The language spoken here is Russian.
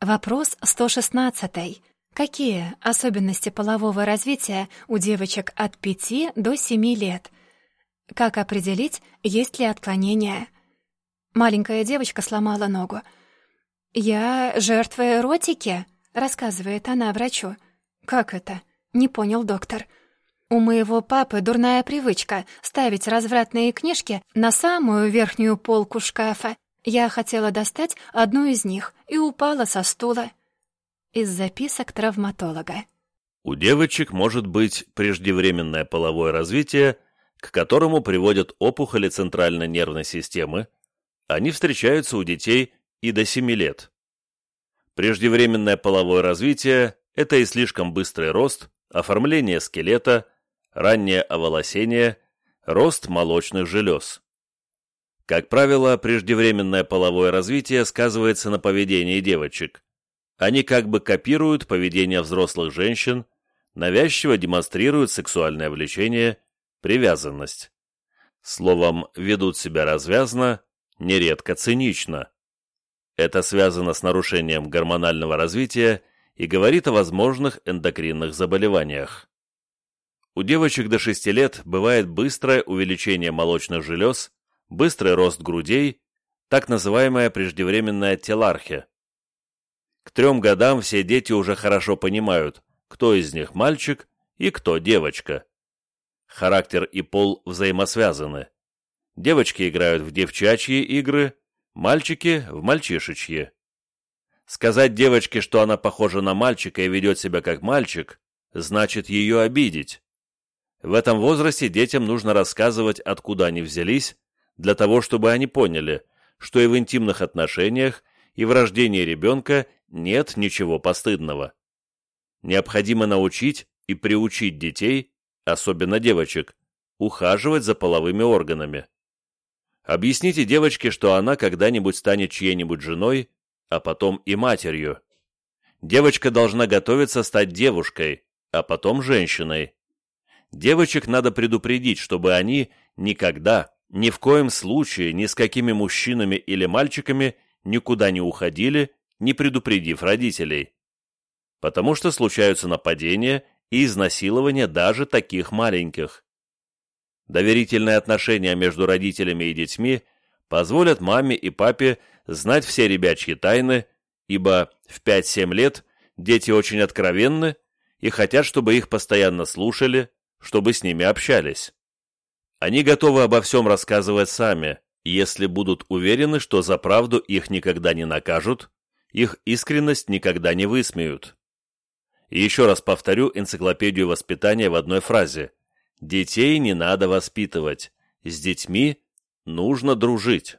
Вопрос 116. Какие особенности полового развития у девочек от 5 до 7 лет? Как определить, есть ли отклонения? Маленькая девочка сломала ногу. «Я жертва эротики?» — рассказывает она врачу. «Как это?» — не понял доктор. «У моего папы дурная привычка ставить развратные книжки на самую верхнюю полку шкафа я хотела достать одну из них и упала со стула. Из записок травматолога. У девочек может быть преждевременное половое развитие, к которому приводят опухоли центральной нервной системы. Они встречаются у детей и до 7 лет. Преждевременное половое развитие – это и слишком быстрый рост, оформление скелета, раннее оволосение, рост молочных желез. Как правило, преждевременное половое развитие сказывается на поведении девочек. Они как бы копируют поведение взрослых женщин, навязчиво демонстрируют сексуальное влечение, привязанность. Словом, ведут себя развязно, нередко цинично. Это связано с нарушением гормонального развития и говорит о возможных эндокринных заболеваниях. У девочек до 6 лет бывает быстрое увеличение молочных желез, быстрый рост грудей, так называемая преждевременная телархия. К трем годам все дети уже хорошо понимают, кто из них мальчик и кто девочка. Характер и пол взаимосвязаны. Девочки играют в девчачьи игры, мальчики – в мальчишечьи. Сказать девочке, что она похожа на мальчика и ведет себя как мальчик, значит ее обидеть. В этом возрасте детям нужно рассказывать, откуда они взялись, для того, чтобы они поняли, что и в интимных отношениях, и в рождении ребенка нет ничего постыдного. Необходимо научить и приучить детей, особенно девочек, ухаживать за половыми органами. Объясните девочке, что она когда-нибудь станет чьей-нибудь женой, а потом и матерью. Девочка должна готовиться стать девушкой, а потом женщиной. Девочек надо предупредить, чтобы они никогда ни в коем случае ни с какими мужчинами или мальчиками никуда не уходили, не предупредив родителей. Потому что случаются нападения и изнасилования даже таких маленьких. Доверительные отношения между родителями и детьми позволят маме и папе знать все ребячьи тайны, ибо в 5-7 лет дети очень откровенны и хотят, чтобы их постоянно слушали, чтобы с ними общались. Они готовы обо всем рассказывать сами, если будут уверены, что за правду их никогда не накажут, их искренность никогда не высмеют. И еще раз повторю энциклопедию воспитания в одной фразе. Детей не надо воспитывать, с детьми нужно дружить.